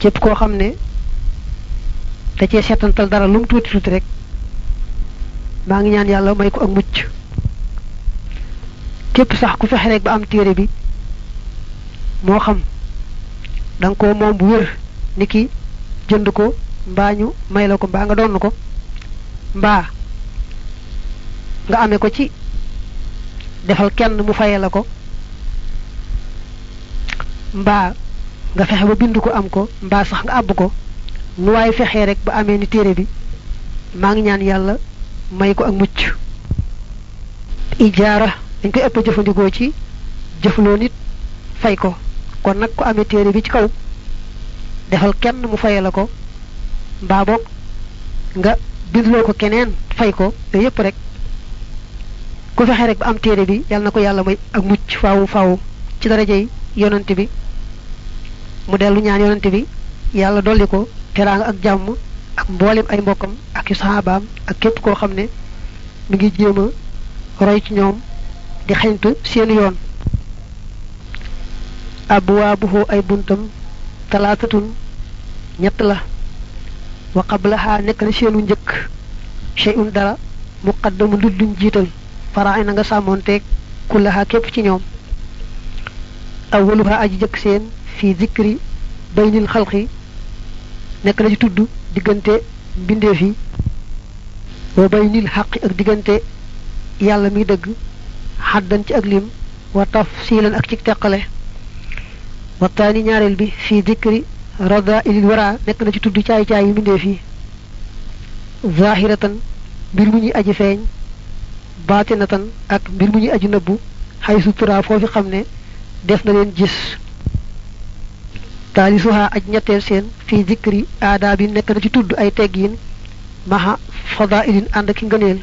képp koo xam ne da cee seetantal dara lu mu tuuti tuuti rek maa ngi ñaan yàlla may ko ak mucc. Képp sax ku fexe rek ba am téere bi moo xam da nga ko moom bu wér ni ki jënd ko mbaa ñu may la ko mbaa nga doon ko mbaa nga amee ko ci defal kenn mu la ko mbaa nga fexe ba bind ko am ko mbaa sax nga àbb ko nu waaye fexee rek ba amee ni téere bi maa ngi ñaan yàlla may ko ak mucc. Koy ci nit fay ko. Kon nag ku amee téere bi ci kaw defal kenn mu fayee la ko mbaa boog nga bindloo ko keneen fay ko yooyu yëpp rek. Ku fexe rek ba am téere bi ko yàlla may ak mucc faawu faawu ci darajey bi mu dellu ñaan yonante bi yàlla dolli ko teraanga ak jàmm ak mboolem ay mbokkam ak sahabaam ak képp koo xam ne mi ngi jéem a roy ci ñoom di xeñtu seeni yoon. Abwaabuhu ay buntam talaatatun ñett la wa qablaha nekk na seenu njëkk shay'un dara muqaddamu ludduñ jiital faraay na nga sàmmoonteeg kullaha képp ci ñoom. Awwaluha aji seen fi zikri baynil xalqi nekk na ci tudd diggante mbindeef yi wa baynil xaqi ak diggante yàlla mi dëgg xaddan ci ak lim wa tafsilan ak ci teqale wa taani ñaareel bi fi zikri rada ilil wara nekk na ci tudd caay caay yi mbindeef yi zahiratan mbir mu ñuy aji feeñ baatinatan ak mbir mu ñuy aji nëbbu xay sutura foofi xam def na leen gis taalisuha aj ñetteel seen fii zikri aada bi nekk na ci tudd ay teggiin maha fadailin ànd ki ngëneel.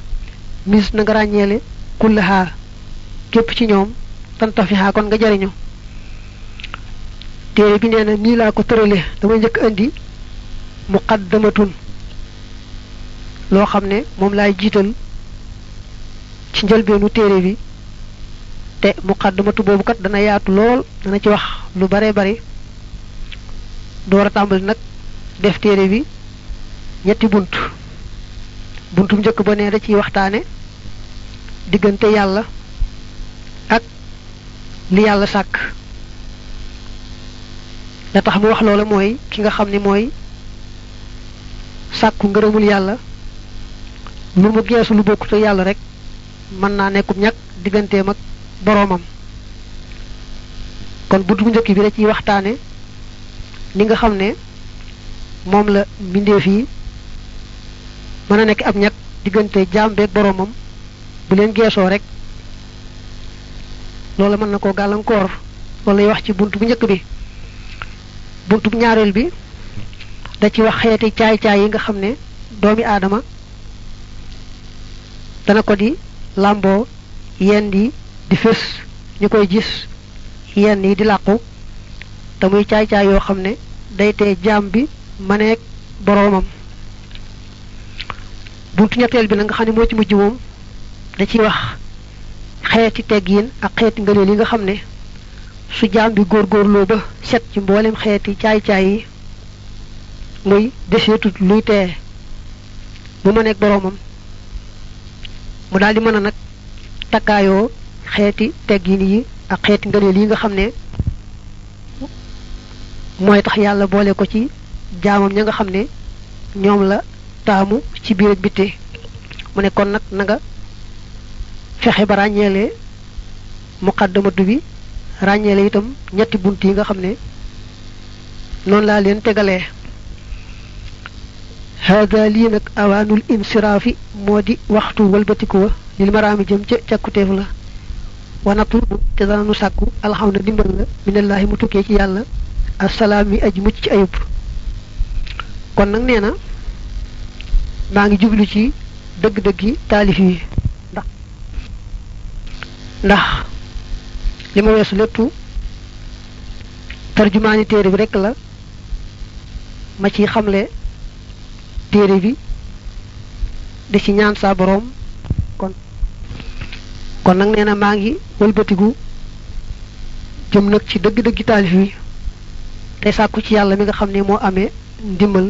Mis na nga ràññeele kullaha képp ci ñoom tantafiha kon nga jariñu. Téere bi nee na nii laa ko tërale damay njëkk indi muqaddamatun loo xam ne moom laay jiital ci njëlbeenu téere bi. Te muqaddamatu boobu kat dana yaatu lool dana ci wax lu bare bari door a tàmbali nag def téere bi ñetti bunt. Buntum njëkk ba ne da ciy waxtaane diggante yàlla ak li yàlla sàkk. La tax mu wax loola mooy ki nga xam ne mooy sàkku ngërëmul yàlla. Lu mu geesu lu bokkute yàlla rek mën naa nekkub ñag digganteem ak boroomam. Kon bunt bu njëkk bi da waxtaane ni nga xam ne la mbindeef yi mën a nekk ab ñag diggante jaam beeg boroomam. bu leen geesoo rek loola mën na koo gàllankoor loolu lay wax ci bunt bu njëkk bi. bunt bu ñaareel bi da ci wax caay-caay yi nga ne doomi aadama dana ko di làmboo yenn yi di fés ñu koy gis yenn yi di làqu te muy caay-caay yoo xam ne day tee jaam bi maneek boroomam. Buntu ñetteel bi nag nga xam ne moo ci mujj moom da ciy wax xeeti teggiin ak xeeti ngëneel yi nga xam ne su jaam bi góorgóorloo ba set ci mboolem xeeti caay-caay yi muy deseetut luy tee mu maneek boroomam. Mu daal di mën nag takkaayoo xeeti teggiin yi ak xeeti ngëneel yi nga xam ne mooy tax yàlla boole ko ci jaamam ña nga xam ne ñoom la taamu ci biir ak bitte mu ne kon nag na nga fexe ba ràññeele muqaddamatu bi ràññeele itam ñetti bunt nga xam ne noonu laa leen tegalee. Hada lii nag awaanul insiraafi moo di waxtu walbatiku wa lil maraami jëm ca càkkuteef la. Wanatu te danañu sàkku dimbal la minallaahi mu tukkee ci assalaam mi aji mucc ayub. Kon nag nee na maa ngi jublu ci dëgg-dëggi taalif yi. Ndax ndax li ma weesu lépp tarjumaani téere bi rekk la ma ci xamle téere bi di ci ñaan saa boroom. Kon kon nag nee na maa ngi wëlbatigu jëm nag ci dëgg-dëggi taalif yi tey sàkku ci yàlla mi nga xam ne moo amee ndimbal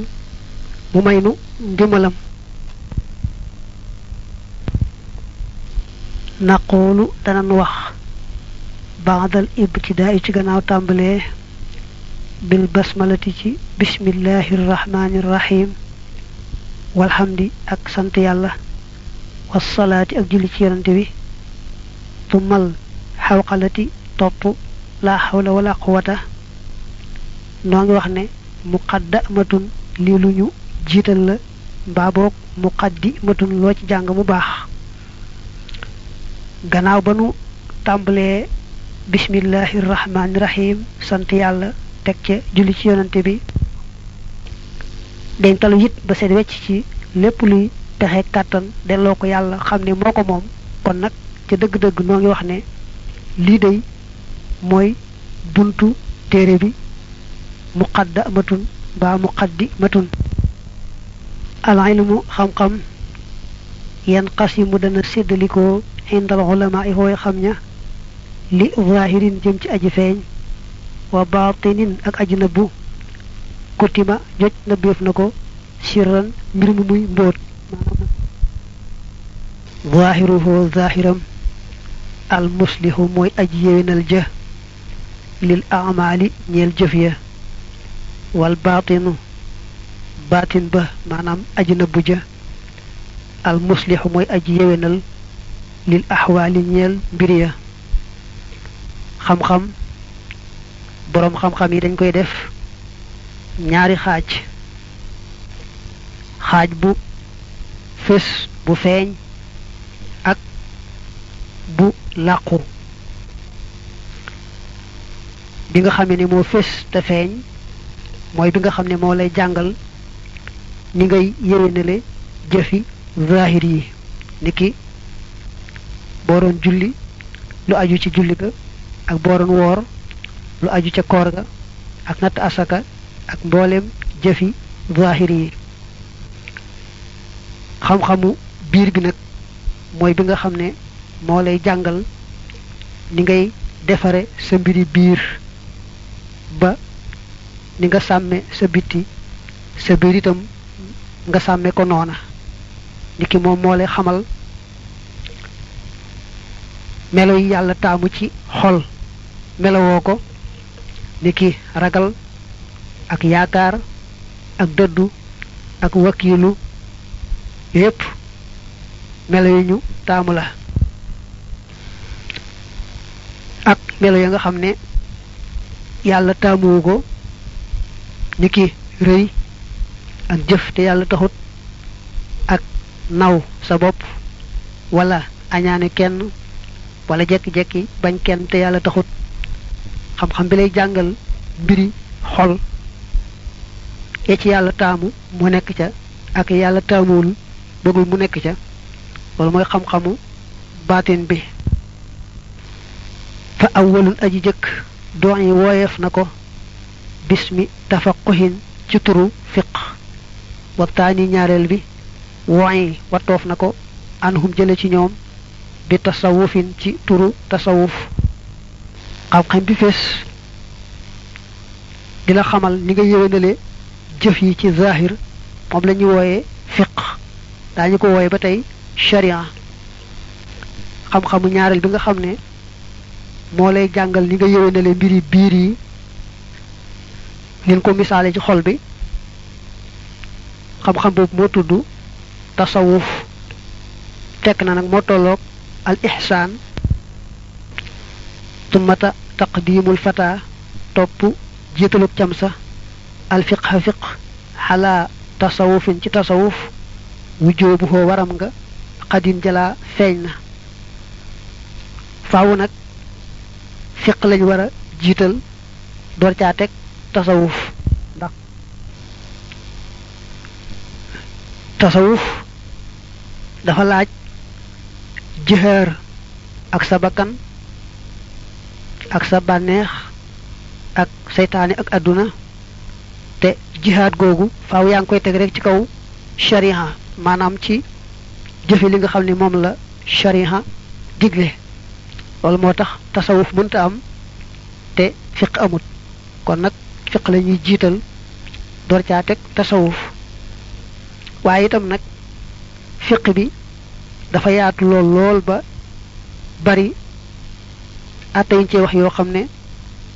mu may nu ndimbalam naqoolu danan wax baadal ibtidaa ci gannaaw tàmbalee bil basmalati ci bismillahi rrahmani rrahim walhamdi ak sant yàlla wasalaati ak julli ci yonante bi tumal xawqalati topp laa xawla wala quwata noo ngi wax ne muqaddamatun lii lu ñu jiital la mbaa boog muqaddimatun loo ci jàng mu baax. Gannaaw ba nu tàmbalee bismillahi rahmaani rahim sant yàlla teg ca julli ci yonante bi dañ talu it ba seet wecc ci lépp luy pexe kàttan delloo ko yàlla xam ne moo ko moom. Kon nag ca dëgg-dëgg noo ngi wax ne lii day mooy buntu téere bi مقدمة با مقدمة. العلم خم خم ينقسم دنا سيدليكو عند العلماء هو خمنا. لظاهر جمت أجفين. وباطن أك أجنبو. كتما جت نبيف نكو. سرا مرمومي بوت. ظاهره ظاهرا المصلح موي أجيين الجه. للأعمال نيل جفية. Wal batinu batin ba maanaam aji nëbbu ja. Al muslihu mooy aji yéwénal lil axwaali ñeel mbir ya. Xam-xam boroom xam-xam yi dañ koy def ñaari xaaj. Xaaj bu fés bu feeñ ak bu làqu. Bi nga xamee ne moo fés te feeñ mooy bi nga xam ne moo lay jàngal ni ngay yéwénale jëfi zahir yi. Niki boo doon julli lu aju ci julli ga ak boo doon woor lu aju ca koor ga ak natt asaka ak mboolem jëfi zahir yi. Xam-xamu biir bi nag mooy bi nga xam ne moo lay jàngal ni ngay defare sa mbiri biir ba ni nga sàmme sa bitti sa biir itam nga sàmme ko noona. Niki moom moo lay xamal melo yi yàlla taamu ci xol. Melowoo ko niki ragal ak yaakaar ak dëddu ak wakiilu yépp melo yi ñu taamu la. Ak melo ya nga xam ne yàlla taamuwu ko niki rëy ak jëf te yàlla taxut ak naw sa bopp wala añaane kenn wala jekki-jekki bañ kenn te yàlla taxut. Xam-xam bi lay jàngal mbiri xol ya ci yàlla taamu mu nekk ca ak yàlla taamuwul bëggul mu nekk ca. Loolu mooy xam-xamu baatin bi. Fa awwalun aji jëkk doon yi wooyeef na ko bismi tafaquhin ci turu fiq waxtaani ñaareel bi woyi wattoof na ko anhum jële ci ñoom bi tasawufin ci turu tasawuf. Xam-xam bi fees di la xamal ni nga yéwénale jëf yi ci zahir moom la ñu wooyee fiq daañu ko wooye ba tey sharia. Xam-xamu ñaareel bi nga xam ne moo lay jàngal ni nga yéwénale mbiri biir yi nin ko misaale ci xol bi xam-xam boobu moo tudd tasawuf. Fekk na nag moo tolloog al ihsaan tummata taqdimul fata topp jiitalug cam sa al fiqha fiq xalaa tasawufin ci tasawuf xoo waram nga xadin jalaa feeñ na. Faawu nag fiq lañ war a jiital door caa teg tasawuf. Ndax tasawuf. Dafa laaj jihaar ak sa bakkan ak sa bànneex ak seytaane ak àdduna te jihaad googu faaw yaa ngi koy teg rek ci kaw. Shariha. Maanaam ci jëfe li nga xam ne moom la shariha digle. Loolu moo tax tasawuf mënta am te fiq amut. Kon nag fiq la ñuy jiital door teg tasawuf. Waaye itam nag fiq bi dafa yaatu lool lool ba bari atte yiñ ci wax yoo xam ne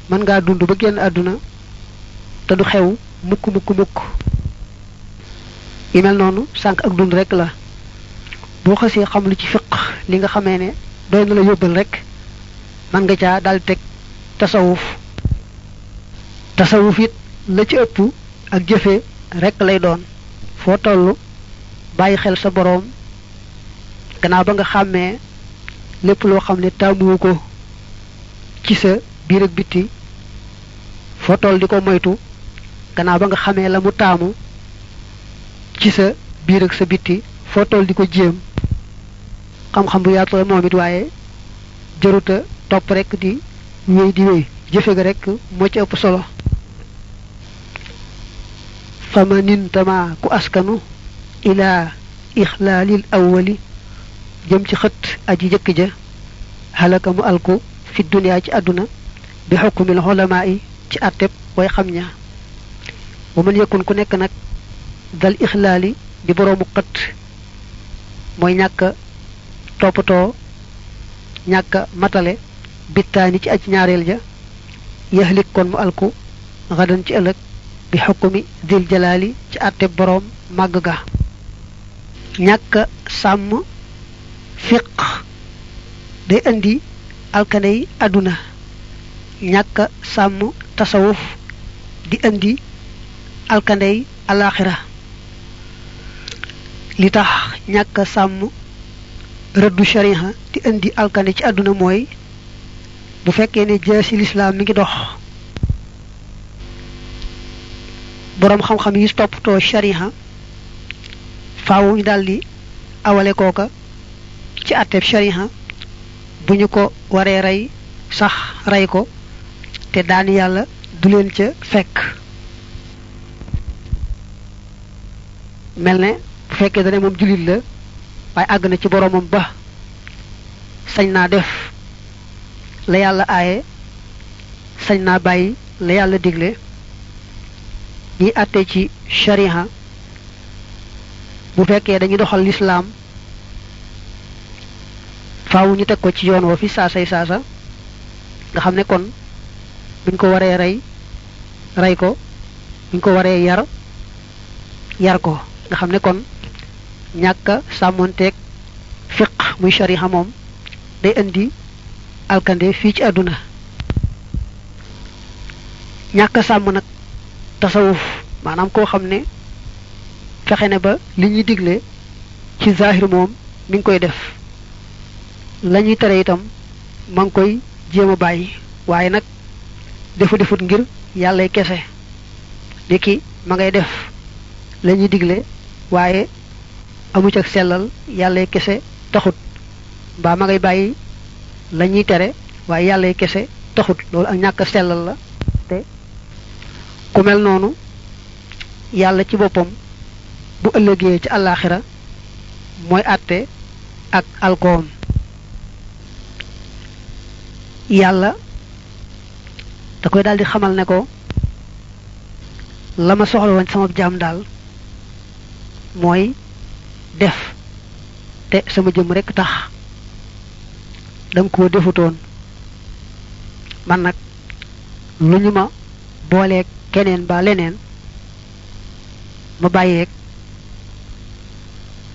mën ngaa dund ba génn àdduna te du xew mukk mukk mukk. Yi mel noonu ak dund rek la. Boo xasee xam lu ci fiq li nga xamee ne la yóbbal rek mën nga dal teg tasawuf tasawuf it la ci ëpp ak jëfe rek lay doon. Foo toll bàyyi xel sa boroom gannaaw ba nga xàmmee lépp loo xam ne taamuwu ko ci sa biir ak bitti foo toll di ko moytu gannaaw ba nga xamee la mu taamu ci sa biir ak sa bitti foo toll di ko jéem. Xam-xam bu yaatu la moom it waaye jëruta topp rek di wéy di wéy. Jëfe ga rek moo ci ëpp solo fama nintama ku askanu ila ixlaalil awwali jëm ci xët aji jëkk ja halaka mu alku fi duniyaa ci àdduna bi xukkumil xulamaa yi ci àtteb way xam ña bu mën yëkkun ku nekk nag dal ixlaali di boroomu xët mooy ñàkk toppatoo ñàkk matale bittaani ci aj ñaareel ja yaxlik kon mu alku xadan ci ëllëg bi xukkumi dil jalaali ci àtteb boroom màgg ga. Ñàkk sàmm fiq day indi alkaney àdduna ñàkk sàmm tasawuf di indi alkandey alaxira. Li tax ñàkk sàmm rëddu shariha di indi alkande ci àdduna mooy bu fekkee ne jaasi lislaam mi ngi dox boroom xam-xam yi toppatoo shariha faaw ñu daldi awale kooka ci àtteeb shariha bu ñu ko waree rey sax rey ko te daani yàlla du leen ca fekk mel ne bu fekkee dane moom jullit la waaye àgg na ci boroomam ba sañ naa def la yàlla aaye sañ naa bàyyi la yàlla digle ñiy àtte ci shariha bu fekkee dañuy doxal lislaam faaw ñu teg ko ci yoon woo fi saasay saasa nga xam ne kon buñ ko waree rey rey ko buñ ko waree yar yar ko. Nga xam ne kon ñàkk sàmmonteeg fiq muy shariha moom day indi alkande fii ci àdduna. Ñàkk sàmm nag tasawuf maanaam koo xam ne ne ba li ñuy digle ci zahir moom mi ngi koy def la ñuy tere itam ma ngi koy jéem a bàyyi waaye nag defu defut ngir yàllay kese niki ma ngay def la ñuy digle amu ci ak sellal yàllay kese taxut mbaa ma ngay bàyyi la ñuy tere yàllay kese taxut loolu ak ñàkk sellal la ku mel noonu yàlla ci boppam bu ëllëgee ci àllaaxira mooy àtte ak alkoom. Yàlla da koy daldi xamal ne ko la ma soxla woon sama jaam daal mooy def te sama jëm rekk tax. Danga koo defutoon. Man lu ñu keneen ba leneen ma bàyyeeg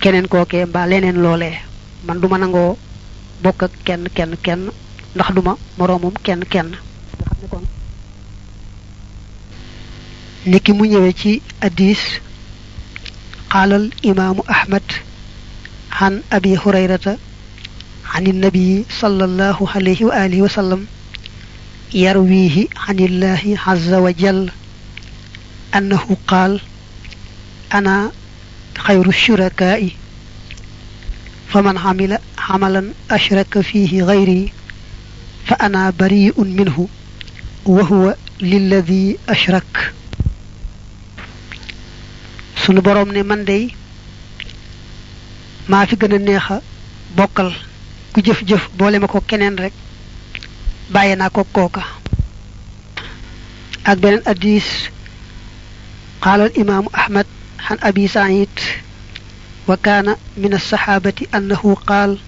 keneen kookee mbaa leneen loolee man duma nangoo bokk ak kenn kenn kenn ndax duma moroomum kenn kenn nga xam ne kon niki mu ñëwee ci addis qaalal imaamu ahmad an abi hurayrata an innabii sallallahu alayhi wa alihi wa sallam yarwihi an illahi azza wa jal annahu qaal ana xayru shurakaai faman xamila xamalan ashraka fihi gayri fa ana bariun minhu wa huwa lilladi ashrak sunu boroom ne man dey maa fi gën a neex a bokkal ku jëf-jëf boole ma ko keneen rek bàyyi naa ko kooka ak beneen addis al imaamu ahmad عن أبي سعيد وكان من الصحابة أنه قال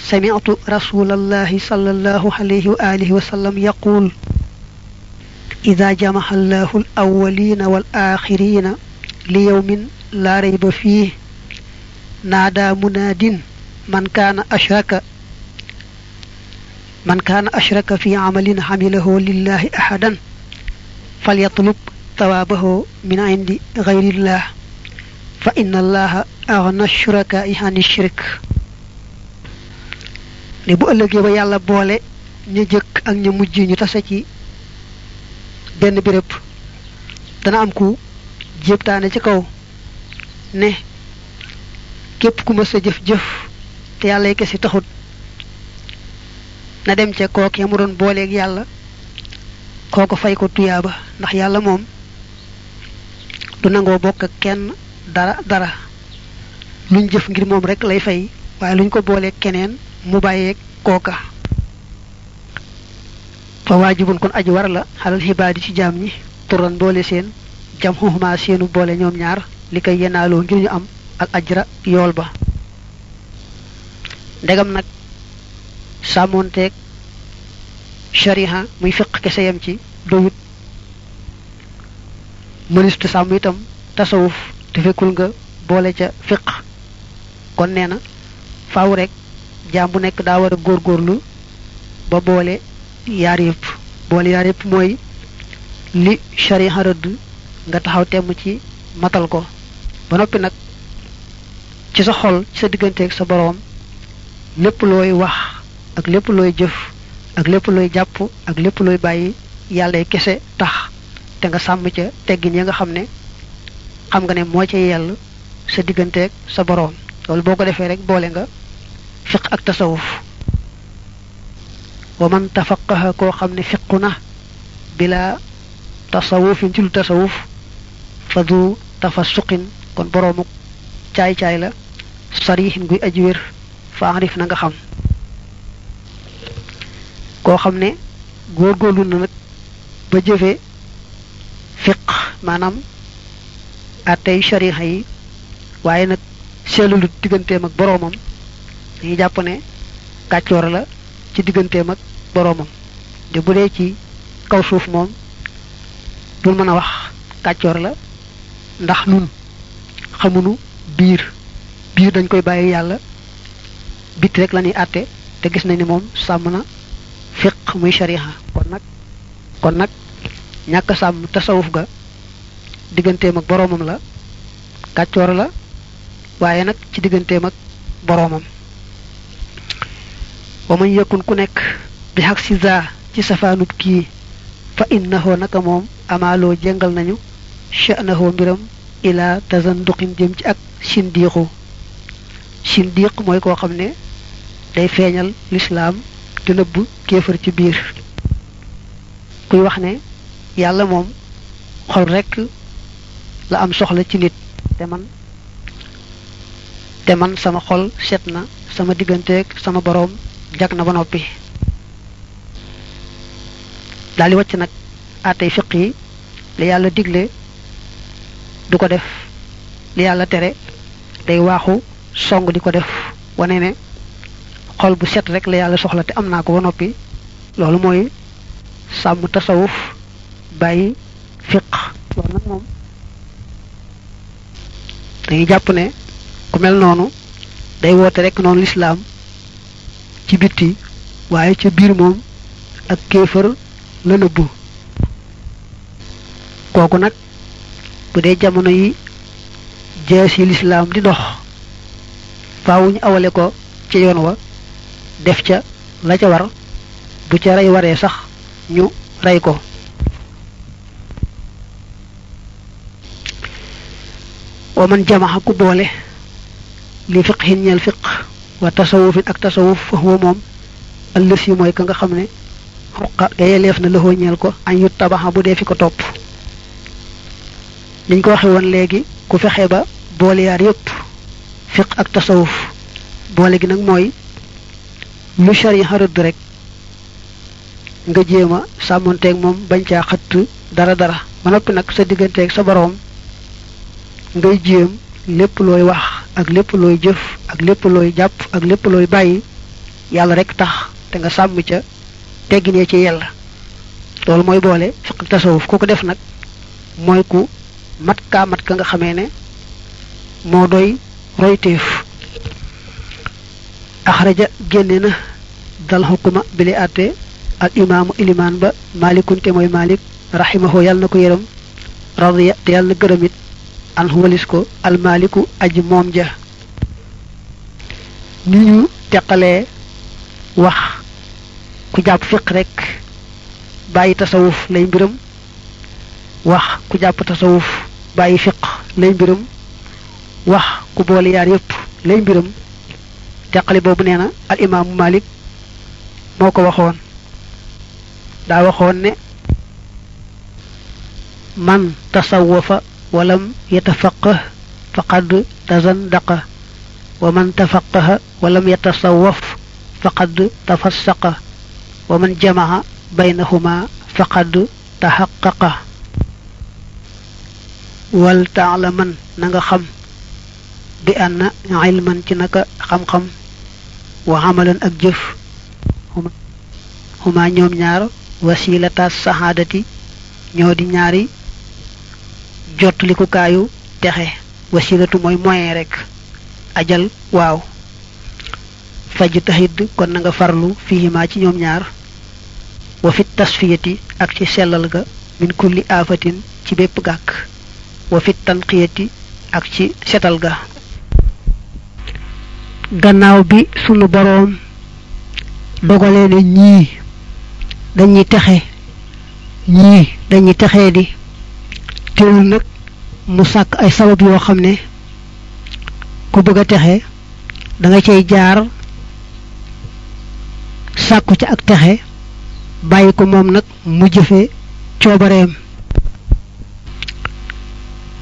سمعت رسول الله صلى الله عليه وآله وسلم يقول إذا جمع الله الأولين والآخرين ليوم لا ريب فيه نادى مناد من كان أشرك؟ من كان أشرك في عمل عمله لله أحدا؟ فليطلب ثوابه من عند غير الله فإن الله أغنى الشركاء عن الشرك ne bu ëllëgee ba yàlla boole ñu jëkk ak ñu mujj ñu tase ci benn béréb dana am ku jébtaane ci kaw ne képp ku mës a jëf-jëf te yàlla yi kesi taxut na dem ca kook ya mu doon booleeg yàlla kooko fay ko tuyaaba ndax yàlla moom du nangoo bokk kenn dara dara. Luñ jëf ngir moom rek lay fay waaye luñ ko booleeg keneen mu bàyyeeg kooka. Fa waajibun kon aji war la xalal xibaadi ci jaam ñi turan boole seen jam xuxuma seenu boole ñoom ñaar li koy yenaaloo ngir ñu am al ajra yool ba. Ndegam nag sàmmoonteeg shariha muy fiq kese ci doyut mënistu sàmm itam tasawuf te fekkul nga boole ca fiq kon nee na faaw rek jaam bu nekk daa war a góorgóorlu ba boole yaar yëpp. Boole yaar yëpp mooy li shariha rëdd nga taxaw temm ci matal ko. Ba noppi nag ci sa xol ci sa digganteeg sa boroom lépp looy wax ak lépp looy jëf ak lépp looy jàpp ak lépp looy bàyyi yàlla kese tax te nga sàmm ca teggin ya nga xam ne xam nga ne moo ca yell sa digganteeg sa boroom. Loolu boo ko defee rek boole nga fiq ak tasawuf. Wa man tafaqaha koo xam ne bila tasawufin ci lu tasawuf fa du tafasuqin kon boroomu caay-caay la sarihin guy aji wér fa arif na nga xam. Koo xam ne góorgóorlu na nag ba jëfe fiq maanaam attey shariha yi waaye nag seelulu digganteem ak boroomam dañuy jàpp ne kàccoor la ci digganteem ak boroomam. Te bu dee ci kaw suuf moom dul mën a wax kàccoor la ndax nun xamunu biir. Biir dañ koy bàyyi yàlla bit rek la ñuy àtte te gis nañ ni moom sàmm na fiq muy shariha. Kon nag kon nag ñàkk sàmm tasawuf ga digganteem ak boroomam la kàccoor la waaye nag ci digganteem ak boroomam. Wa man yakun ku nekk bi xaq si ci safaanub kii fa innahu naka moom amaaloo jëngal nañu sha'nahu mbiram ila tazanduqin jëm ci ak sindiixu sindiq mooy koo xam ne day feeñal lislaam di nëbb kéefër ci biir. Kuy wax ne yàlla moom xol rekk la am soxla ci nit. Te man te man sama xol set na sama digganteeg sama boroom jag na ba noppi. Daal di wàcc nag àttey fiq yi li yàlla digle du def. Li yàlla tere day waaxu song di ko def. Wane ne xol bu set rek la yàlla soxla te am naa ko ba noppi. Loolu sàmm tasawuf bàyyi fiq. Loolu nag jàpp ne ku mel noonu day woote rek noonu lislaam ci bitti waaye ca biir moom ak kéefër la nëbbu. Kooku nag bu dee jamono yi jees yi lislaam di dox faawuñu awale ko ci yoon wa def ca la ca war bu ca rey waree sax ñu rey ko. ومن جمعها كبوله لفقه نيال فقه وتصوف أك تصوف فهو موم. الذي موي كاغا خامني حق ليفنا له نيال كو. أن يتبعها بودي فيكو توب. نين كو واخي وون لغي كو فخي با بوليار يوب. فقه أك تصوف. بولغي نك موي. لو شري حرد رك. nga jema samonté ak mom bañ ca xat dara dara manopi nak sa digënté ak sa borom ngay jéem lépp looy wax ak lépp looy jëf ak lépp looy jàpp ak lépp looy bàyyi yàlla rek tax te nga sàmm ca tegginee ci yàlla. loolu mooy boole fiq tasawuf. ku ko def nag mooy ku mat kaa mat ka nga xamee ne moo doy royteef. axraja génne na dal xukuma bi li àtte al imaamu ilimaan ba malikunte mooy malik raximahu yàlla na ko radiya te yàlla an walis ko almaliku aji moom ja ni ñu teqalee wax ku jàpp fiq rek bàyyi tasawuf lay mbiram wax ku jàpp tasawuf bàyyi fiq lay mbiram wax ku boole yaar yépp lay mbiram teqale boobu nee na al imaamu malik moo ko waxoon daa waxoon ne man tasawafa walam yatafaqah faqad tazandaqa wa man tafaqaha walam yatasawaf faqad tafassaqa wa man jamaca baynahuma faqad taxaqaqa wal taalaman na nga xam bi anna ilman ci naka xam-xam wa amalan ak jëf huma ñoom ñaari jotlikukaayu texe. Wasilatu mooy moyen rek. Ajal waaw. Faj taxit kon nga farlu fihima ci ñoom ñaar. Wa fit tasfiyati ak ci sellal ga min kulli aafatin ci bépp gàkk. Wa fit tanqiyati ak ci setal ga. Gannaaw bi sunu boroom dogalee ne ñii dañuy texe. Ñii dañuy texee di teewul nag mu sàkk ay sabab yoo xam ne ku bëgg a texe da nga cay jaar sàkku ci ak texe bàyyi ko moom nag mu jëfe coobareem.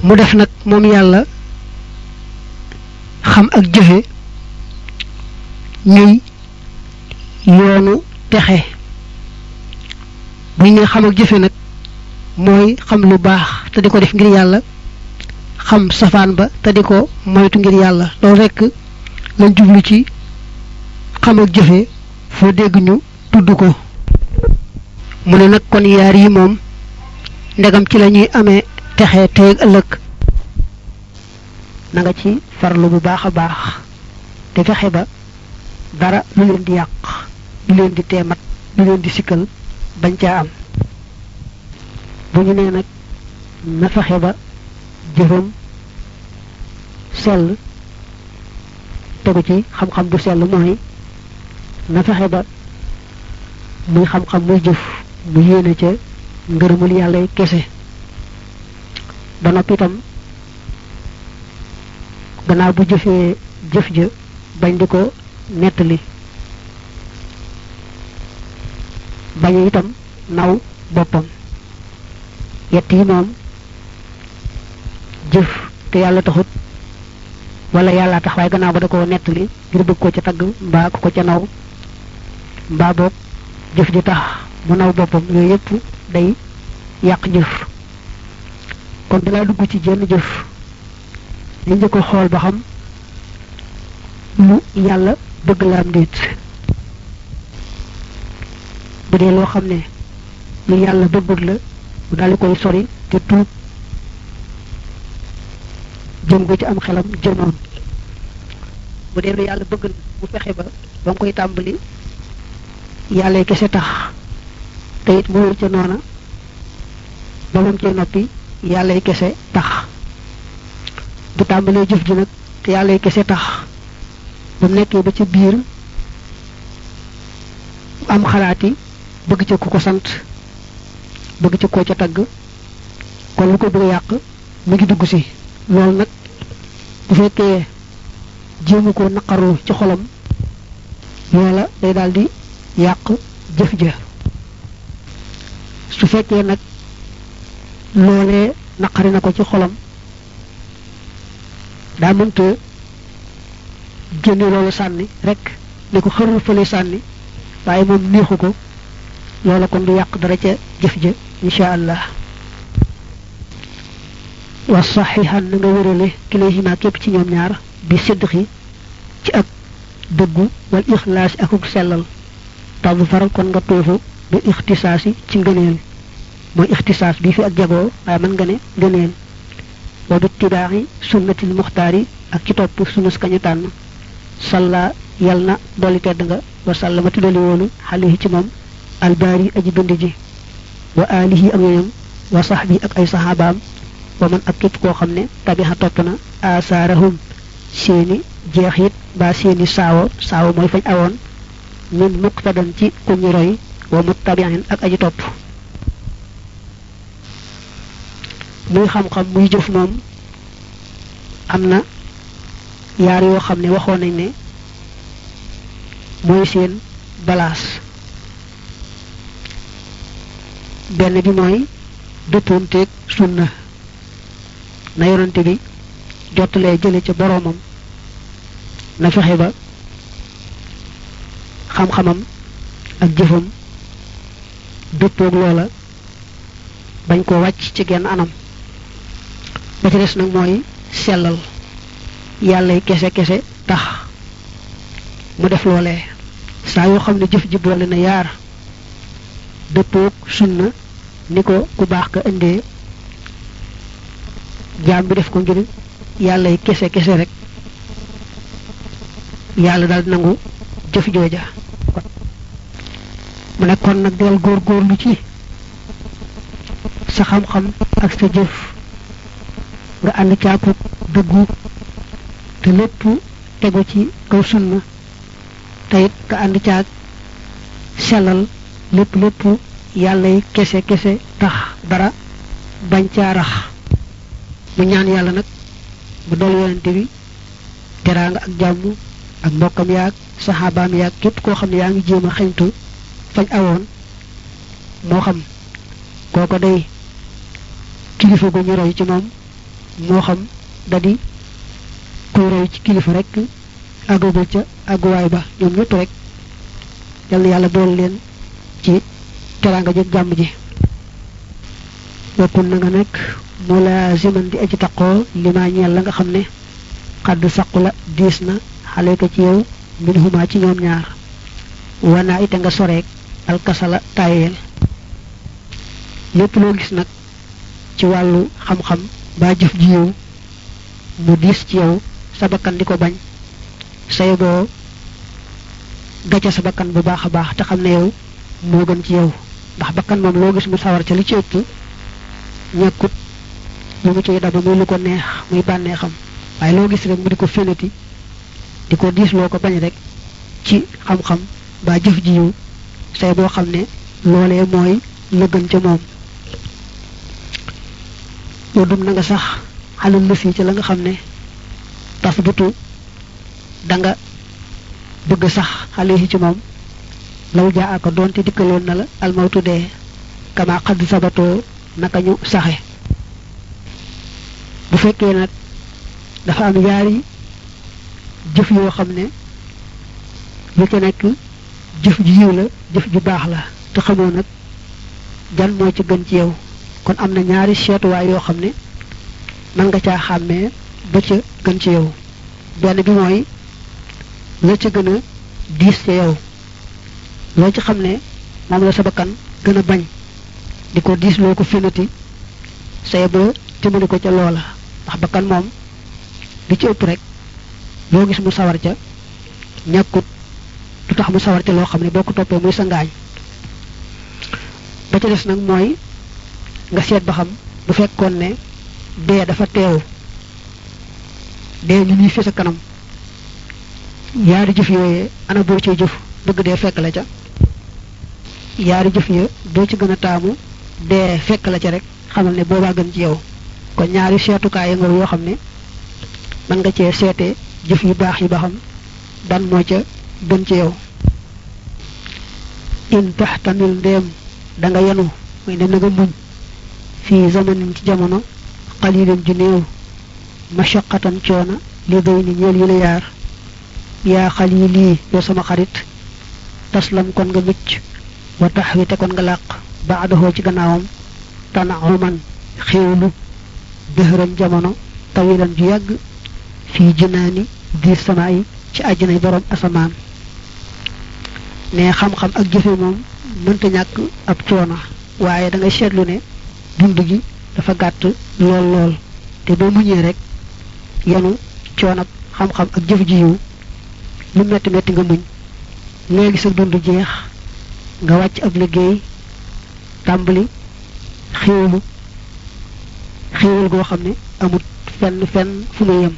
Mu def nag moom yàlla xam ak jëfe ñuy yoonu texe. Bu ñu xam ak jëfe nag mooy xam lu baax te di ko def ngir yàlla xam safaan ba te di ko moytu ngir yàlla. Loolu rekk lañ jublu ci xam ak jëfe foo dégg ñu tudd ko. Mu ne nag kon yaar yi moom ndegam ci la ñuy amee texe tey ëllëg. Na nga ci farlu bu baax a baax te fexe ba dara lu leen di yàq lu leen di teemat lu leen di sikkal bañ caa am. Bu ñu nee nag na fexe ba jëfam sell tegu ci xam-xam bu sell mooy na fexe ba muy xam-xam muy jëf mu yéene ca yàlla kese. Ba noppi itam gannaaw bu jëfee jëf ja bañ di ko bañ itam naw boppam yett yi moom jëf te yàlla taxut. Wala yàlla tax waaye gannaaw ba da ko nettali ngir bëgg ko ca tagg mbaa ko ko ca naw. Mbaa boog jëf ji tax mu naw boppam yooyu yépp day yàq jëf. Kon dalaa dugg ci jenn jëf. Dañ njëkk xool ba xam lu yàlla bëgg la am déet. Bu loo xam ne lu yàlla bëggut la mu daal di koy sori te tuub. Jëm ko ci am xelam jëmoon. Bu dee lu yàlla bëgg mu fexe ba ba koy tàmbali. Yàlla kese tax. Te it mu ca noona. Ba moom cee noppi yàlla kese tax. Bu tàmbalee jëf ji nag te yàlla kese tax. Ba mu nekkee ba ca biir am xalaati bëgg ca ku ko sant bëgg ca koo ca tagg kon lu ko bëgg yàq mu ngi dugg si. Loolu nag bu fekkee jéemu ko naqaru ci xolam loola day daal di yàq jëf ja. Su fekkee nag loolee naqari na ko ci xolam daa mënta génne loolu sànni rek ne ko xërul fële sànni waaye moom neexu ko loola kon du yàq dara ca jëf ja insha allah wa saxihan na nga wërale kilayhima képp ci ñoom ñaar bi sidqi ci ak dëggu wal ixlaas akuk sellal tabu faral kon nga tuufu bi ixtisaasi ci ngëneel mooy ixtisaas bi fi ak jagoo waaye mën nga ne ngëneel wa bi tibaaxi sunnatil muxtaari ak ci topp sunus kañu tànn salla yal na dolli tedd nga wa sallama tuddali woonu xalihi ci moom albaari aji bind ji wa alihi ak ñoñam wa saxbi ak ay saxaabaam wa man ak képp koo xam ne tabixa topp na asaarahum seeni jeexit ba seeni saawo saawo mooy fañ awoon min muqtadan ci ku ñu roy wa muttabi'in ak aji topp muy xam-xam muy jëf moom am na yaar yoo xam ne waxoon nañ ne mooy seen balaas benn bi mooy dëppoonteeg sunna na yonante bi jottalee jële ca boroomam na fexe ba xam-xamam ak jëfam dëppoog loola bañ ko wàcc ci genn anam. Ba ci des nag mooy sellal. Yàlla kese kese tax mu def loolee. Saa yoo xam ne jëf ji boole na yaar dëppoog sunna ni ko ku baax ka indee jaam bi def ko ngir yàlla kese kese rek yàlla daal nangu jëf jooja. Mu kon nag del góorgóorlu ci sa xam-xam ak sa jëf. Nga ànd caakub dëggu te lépp tegu ci kaw sunna. Te it nga ànd caag sellal lépp lépp yàlla kese kese tax dara bañ caa rax. Mu ñaan yàlla nag mu dool yonente bi teraanga ak jàmm ak mbokkam yaag saxaabaam yaag képp koo xam ne yaa ngi jéem fañ awoon. Moo xam kooko day kilifa gu ñu roy ci moom moo xam da di kuy roy ci kilifa rek àggagul ca àgguwaay ba ñoom ñëpp rek yal na yàlla boole leen ci teraanga jëg jàmm ji. Wakkun na nga nekk mulaaziman di aji taqoo limaa ñeel la nga xam ne xadd saqu la diis na xale ko ci yow min huma ci ñoom ñaar. Wanaa ite nga soreek alkasala tayeel lépp loo gis nag ci wàllu xam-xam ba jëf ji yow mu ci yow di bañ. Say boo gacca sa bakkan bu baax baax yow gën ci yow ndax bakkan moom loo gis mu sawar ca li ci ëpp ñekkut lu mu ciy daba muy lu ko neex muy bànnee xam waaye loo gis rek mu di ko fénati di ko diis loo bañ rek ci xam-xam ba jëf ji yow say boo xam ne loolee mooy la gën ca moom. Yoo dum na nga sax xalal lëf yi ci la nga xam ne tas butu da nga bëgg sax xale ci moom law jaa aka doonte dikkaloon na la almawtu dee kama xadd sabatoo naka ñu saxe. Bu fekkee nag dafa am yaari jëf yoo xam ne lu ca nekk jëf ju la jëf ju baax la te xamoo nag jan moo ci gën ci yow. Kon am na ñaari seetuwaay yoo xam ne mën nga caa xàmmee ba ca gën ci yow. Benn bi mooy la ca gën a diis ca yow. Loo ci xam ne la sa bakkan bañ. di ko diis loo ko finati say ba timbali ko ca loola. ndax bakkan moom li ci ëpp rek loo gis mu sawar ca ñàkkut du tax mu sawar ca loo xam ne boo ko toppee muy sa ba ca des nag mooy nga seet ba xam bu ne dee dafa teew dee ñu ñuy fi sa kanam yaari jëf yooyee ana boo ciy jëf bëgg dee fekk la ca yaari jëf ya boo ci gën a taamu dee fekk la ca rek xamal ne boobaa gën ci yow. Kon ñaari seetukaay ya nga yoo xam ne mën nga cee seete jëf yu baax yi ba xam ban moo ca gën ci yow. In taxtamil ndéem da nga yenu mooy ne nga muñ. Fii zamanin ci jamono xalilin ju néew mashaqatan coona li day ni ñeel yi la yaar. Yaa xalili yow sama xarit taslam kon nga mucc wa taxwi te kon nga làq baadahoo ci gannaawam tanauman xéewlu dëhëran jamono tawilan ju yàgg fii jinaani di sama yi ci àjjanay borom asamaan. Ne xam-xam ak jëfe moom mënta ñàkk ab coono waaye da ngay seetlu ne dund gi dafa gàtt lool lool. Te boo muñee rek yenu coonab xam-xam ak jëf ji yiw lu metti metti nga muñ. Léegi sa dund jeex nga wàcc ab liggéey tàmbali xéewalu xéewal goo xam ne amut fenn fenn fu mu yem.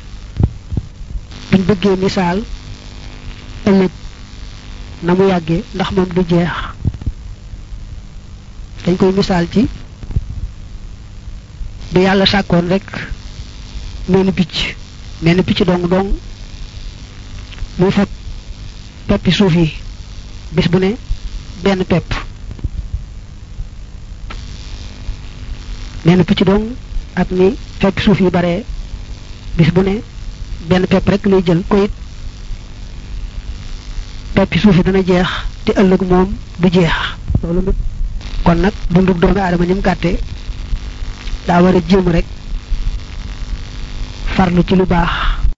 Buñ bëggee misaal ëllëg na mu yàggee ndax moom du jeex. Dañ koy misaal ci bu yàlla sàkkoon rek menn picc menn picc dong dong muy fab peppi suuf yi bis bu ne benn pepp. Menn picc dong ak ni peppi suuf yi bare bis bu ne benn pepp rek lay jël ko it peppi suuf yi dana jeex te ëllëg moom du jeex. Kon nag dundug doomi aadama ni mu gàtte daa war a jéem rek farlu ci lu baax